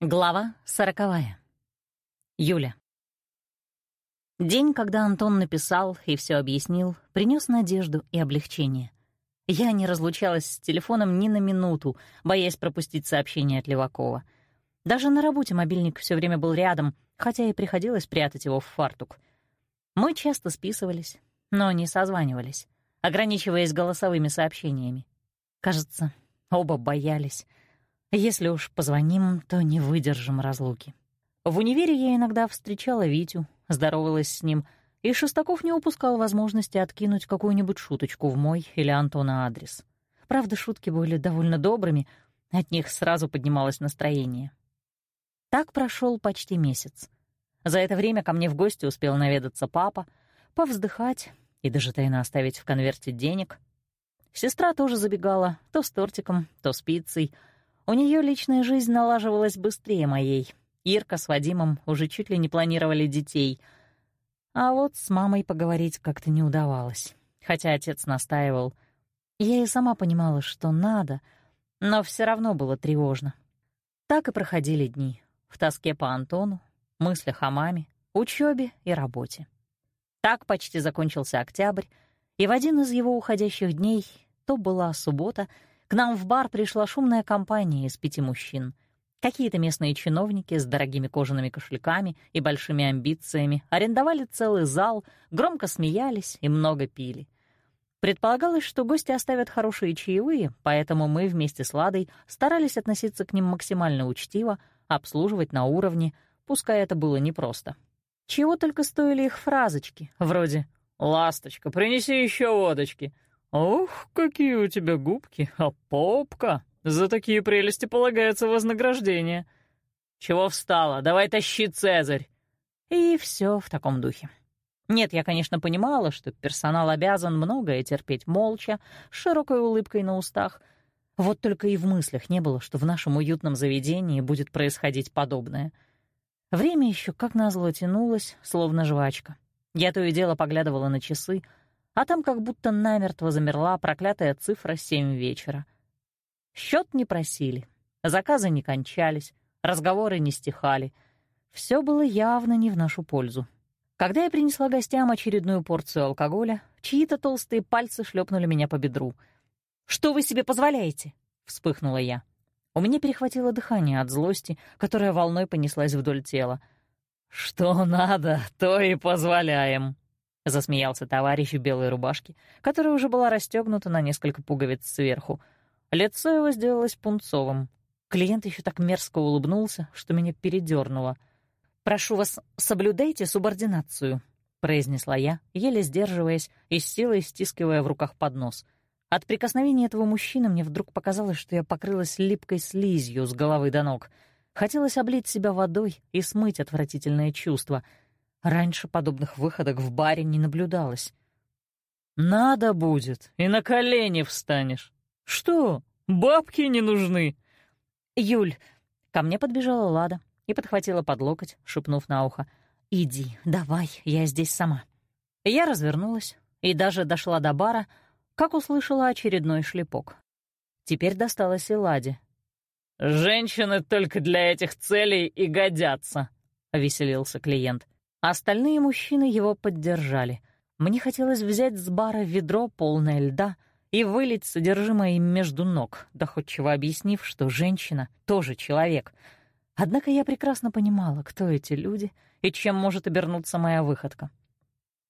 Глава сороковая. Юля. День, когда Антон написал и все объяснил, принес надежду и облегчение. Я не разлучалась с телефоном ни на минуту, боясь пропустить сообщение от Левакова. Даже на работе мобильник все время был рядом, хотя и приходилось прятать его в фартук. Мы часто списывались, но не созванивались, ограничиваясь голосовыми сообщениями. Кажется, оба боялись — если уж позвоним, то не выдержим разлуки. В универе я иногда встречала Витю, здоровалась с ним, и Шестаков не упускал возможности откинуть какую-нибудь шуточку в мой или Антона адрес. Правда, шутки были довольно добрыми, от них сразу поднималось настроение. Так прошел почти месяц. За это время ко мне в гости успел наведаться папа, повздыхать и даже тайно оставить в конверте денег. Сестра тоже забегала то с тортиком, то с пиццей — у нее личная жизнь налаживалась быстрее моей. Ирка с Вадимом уже чуть ли не планировали детей. А вот с мамой поговорить как-то не удавалось. Хотя отец настаивал. Я и сама понимала, что надо, но все равно было тревожно. Так и проходили дни. В тоске по Антону, мыслях о маме, учебе и работе. Так почти закончился октябрь, и в один из его уходящих дней, то была суббота — к нам в бар пришла шумная компания из пяти мужчин. Какие-то местные чиновники с дорогими кожаными кошельками и большими амбициями арендовали целый зал, громко смеялись и много пили. Предполагалось, что гости оставят хорошие чаевые, поэтому мы вместе с Ладой старались относиться к ним максимально учтиво, обслуживать на уровне, пускай это было непросто. Чего только стоили их фразочки, вроде «Ласточка, принеси еще водочки», «Ух, какие у тебя губки, а попка! За такие прелести полагается вознаграждение. Чего встала? Давай тащи, Цезарь!» И все в таком духе. Нет, я, конечно, понимала, что персонал обязан многое терпеть молча, с широкой улыбкой на устах. Вот только и в мыслях не было, что в нашем уютном заведении будет происходить подобное. Время еще как назло тянулось, словно жвачка. Я то и дело поглядывала на часы — а там как будто намертво замерла проклятая цифра семь вечера. Счет не просили, заказы не кончались, разговоры не стихали. Все было явно не в нашу пользу. Когда я принесла гостям очередную порцию алкоголя, чьи-то толстые пальцы шлепнули меня по бедру. «Что вы себе позволяете?» — вспыхнула я. У меня перехватило дыхание от злости, которая волной понеслась вдоль тела. «Что надо, то и позволяем», — засмеялся товарищ в белой рубашке, которая уже была расстегнута на несколько пуговиц сверху. Лицо его сделалось пунцовым. Клиент еще так мерзко улыбнулся, что меня передернуло. «Прошу вас, соблюдайте субординацию», — произнесла я, еле сдерживаясь и с силой стискивая в руках поднос. От прикосновения этого мужчины мне вдруг показалось, что я покрылась липкой слизью с головы до ног. Хотелось облить себя водой и смыть отвратительное чувство — Раньше подобных выходок в баре не наблюдалось. «Надо будет, и на колени встанешь. Что, бабки не нужны?» «Юль!» Ко мне подбежала Лада и подхватила под локоть, шепнув на ухо. «Иди, давай, я здесь сама». Я развернулась и даже дошла до бара, как услышала очередной шлепок. Теперь досталось и Ладе. «Женщины только для этих целей и годятся», — веселился клиент. Остальные мужчины его поддержали. Мне хотелось взять с бара ведро, полное льда, и вылить содержимое им между ног, доходчиво объяснив, что женщина тоже человек. Однако я прекрасно понимала, кто эти люди и чем может обернуться моя выходка.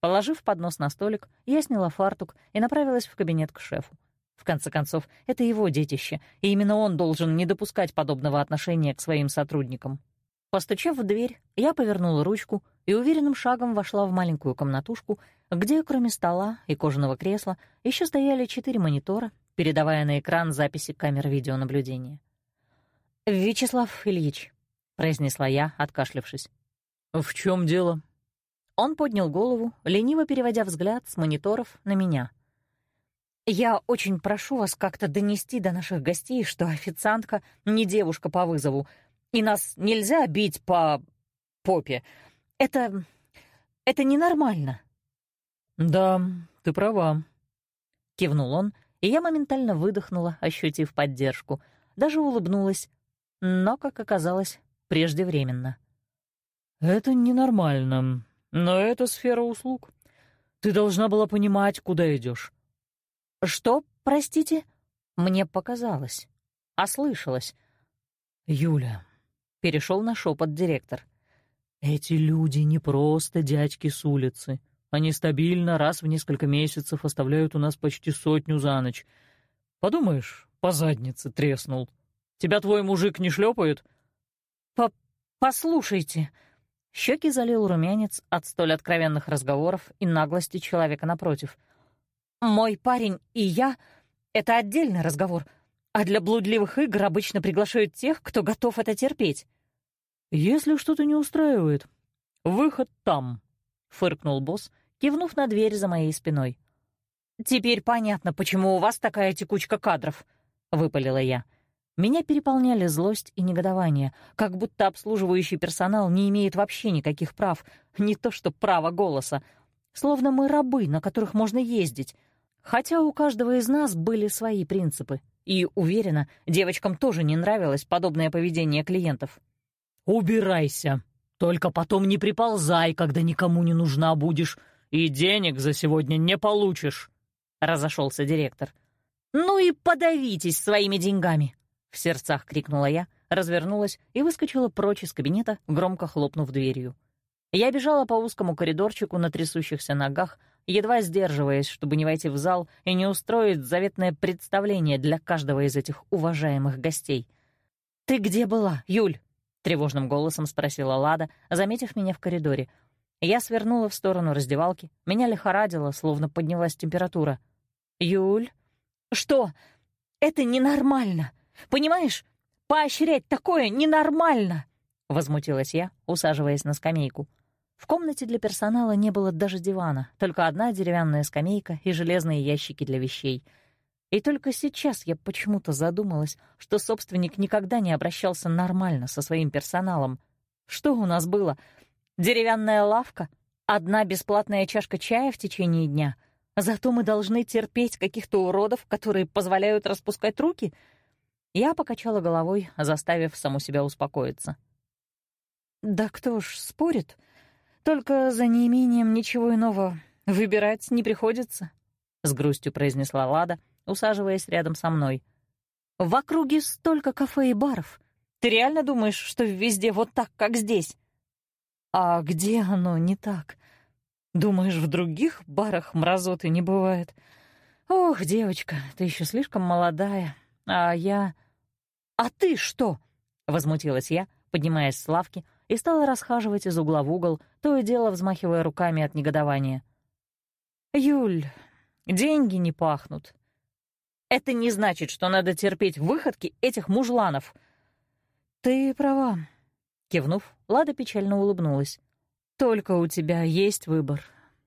Положив поднос на столик, я сняла фартук и направилась в кабинет к шефу. В конце концов, это его детище, и именно он должен не допускать подобного отношения к своим сотрудникам. Постучав в дверь, я повернула ручку и уверенным шагом вошла в маленькую комнатушку, где, кроме стола и кожаного кресла, еще стояли четыре монитора, передавая на экран записи камер видеонаблюдения. «Вячеслав Ильич», — произнесла я, откашлявшись. «В чем дело?» Он поднял голову, лениво переводя взгляд с мониторов на меня. «Я очень прошу вас как-то донести до наших гостей, что официантка не девушка по вызову, и нас нельзя бить по попе. Это... это ненормально». «Да, ты права», — кивнул он, и я моментально выдохнула, ощутив поддержку. Даже улыбнулась, но, как оказалось, преждевременно. «Это ненормально, но это сфера услуг. Ты должна была понимать, куда идешь. «Что, простите?» Мне показалось. Ослышалось. «Юля», — перешел на шепот директор, — «эти люди не просто дядьки с улицы. Они стабильно раз в несколько месяцев оставляют у нас почти сотню за ночь. Подумаешь, по заднице треснул. Тебя твой мужик не шлепает?» По «Послушайте», Щеки залил румянец от столь откровенных разговоров и наглости человека напротив. «Мой парень и я — это отдельный разговор, а для блудливых игр обычно приглашают тех, кто готов это терпеть». «Если что-то не устраивает, выход там», — фыркнул босс, кивнув на дверь за моей спиной. «Теперь понятно, почему у вас такая текучка кадров», — выпалила я. Меня переполняли злость и негодование, как будто обслуживающий персонал не имеет вообще никаких прав, не то что права голоса. Словно мы рабы, на которых можно ездить. Хотя у каждого из нас были свои принципы. И, уверена, девочкам тоже не нравилось подобное поведение клиентов. «Убирайся! Только потом не приползай, когда никому не нужна будешь, и денег за сегодня не получишь!» — разошелся директор. «Ну и подавитесь своими деньгами!» — в сердцах крикнула я, развернулась и выскочила прочь из кабинета, громко хлопнув дверью. Я бежала по узкому коридорчику на трясущихся ногах, едва сдерживаясь, чтобы не войти в зал и не устроить заветное представление для каждого из этих уважаемых гостей. «Ты где была, Юль?» — тревожным голосом спросила Лада, заметив меня в коридоре. Я свернула в сторону раздевалки, меня лихорадило, словно поднялась температура. «Юль?» «Что? Это ненормально!» Понимаешь, поощрять такое ненормально!» — возмутилась я, усаживаясь на скамейку. В комнате для персонала не было даже дивана, только одна деревянная скамейка и железные ящики для вещей. И только сейчас я почему-то задумалась, что собственник никогда не обращался нормально со своим персоналом. Что у нас было? Деревянная лавка? Одна бесплатная чашка чая в течение дня? Зато мы должны терпеть каких-то уродов, которые позволяют распускать руки — я покачала головой, заставив саму себя успокоиться. «Да кто ж спорит? Только за неимением ничего иного выбирать не приходится», — с грустью произнесла Лада, усаживаясь рядом со мной. «В округе столько кафе и баров. Ты реально думаешь, что везде вот так, как здесь?» «А где оно не так? Думаешь, в других барах мразоты не бывает? Ох, девочка, ты еще слишком молодая, а я... «А ты что?» — возмутилась я, поднимаясь с лавки, и стала расхаживать из угла в угол, то и дело взмахивая руками от негодования. «Юль, деньги не пахнут. Это не значит, что надо терпеть выходки этих мужланов». «Ты права», — кивнув, Лада печально улыбнулась. «Только у тебя есть выбор,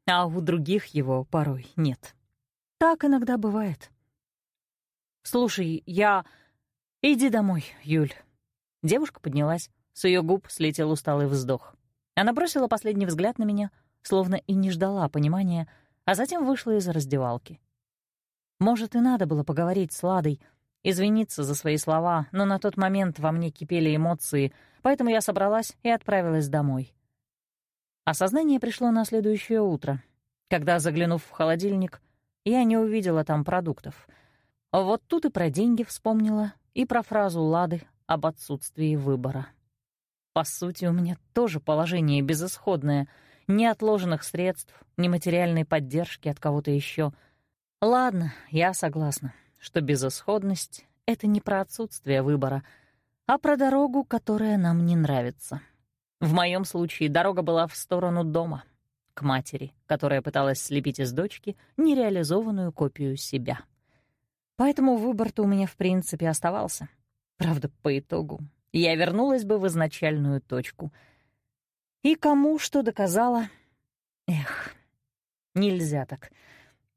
а у других его порой нет. Так иногда бывает». «Слушай, я...» «Иди домой, Юль». Девушка поднялась, с ее губ слетел усталый вздох. Она бросила последний взгляд на меня, словно и не ждала понимания, а затем вышла из раздевалки. Может, и надо было поговорить с Ладой, извиниться за свои слова, но на тот момент во мне кипели эмоции, поэтому я собралась и отправилась домой. Осознание пришло на следующее утро, когда, заглянув в холодильник, я не увидела там продуктов — вот тут и про деньги вспомнила, и про фразу Лады об отсутствии выбора. По сути, у меня тоже положение безысходное. Ни отложенных средств, ни материальной поддержки от кого-то еще. Ладно, я согласна, что безысходность — это не про отсутствие выбора, а про дорогу, которая нам не нравится. В моем случае дорога была в сторону дома, к матери, которая пыталась слепить из дочки нереализованную копию себя. Поэтому выбор-то у меня в принципе оставался. Правда, по итогу я вернулась бы в изначальную точку. И кому что доказала? Эх, нельзя так.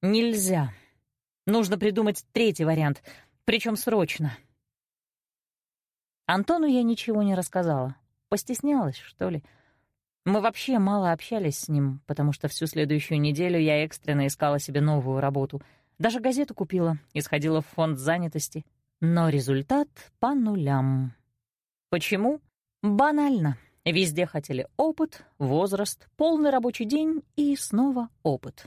Нельзя. Нужно придумать третий вариант, причем срочно. Антону я ничего не рассказала. Постеснялась, что ли. Мы вообще мало общались с ним, потому что всю следующую неделю я экстренно искала себе новую работу — даже газету купила и сходила в фонд занятости. Но результат по нулям. Почему? Банально. Везде хотели опыт, возраст, полный рабочий день и снова опыт.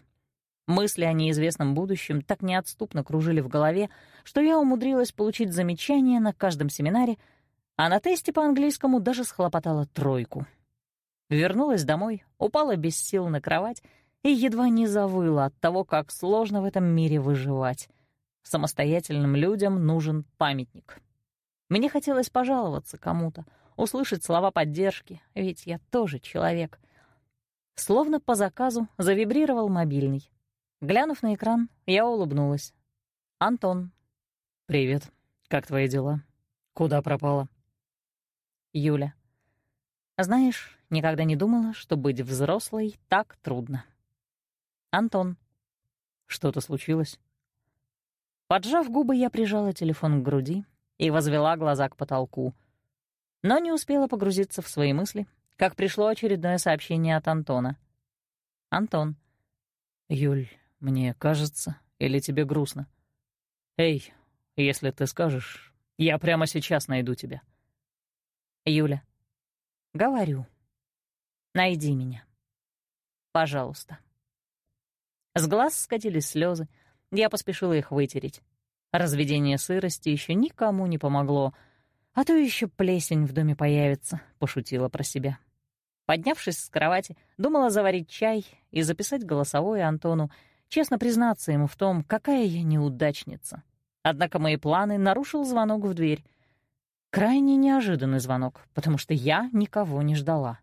Мысли о неизвестном будущем так неотступно кружили в голове, что я умудрилась получить замечание на каждом семинаре, а на тесте по английскому даже схлопотала тройку. Вернулась домой, упала без сил на кровать и едва не завыла от того, как сложно в этом мире выживать. Самостоятельным людям нужен памятник. Мне хотелось пожаловаться кому-то, услышать слова поддержки, ведь я тоже человек. Словно по заказу завибрировал мобильный. Глянув на экран, я улыбнулась. «Антон». «Привет. Как твои дела? Куда пропала?» «Юля. Знаешь, никогда не думала, что быть взрослой так трудно». «Антон». «Что-то случилось?» Поджав губы, я прижала телефон к груди и возвела глаза к потолку. Но не успела погрузиться в свои мысли, как пришло очередное сообщение от Антона. «Антон». «Юль, мне кажется, или тебе грустно? Эй, если ты скажешь, я прямо сейчас найду тебя. Юля. Говорю. Найди меня. Пожалуйста. С глаз скатились слезы, я поспешила их вытереть. Разведение сырости еще никому не помогло, а то еще плесень в доме появится, пошутила про себя. Поднявшись с кровати, думала заварить чай и записать голосовое Антону, честно признаться ему в том, какая я неудачница. Однако мои планы нарушил звонок в дверь. Крайне неожиданный звонок, потому что я никого не ждала.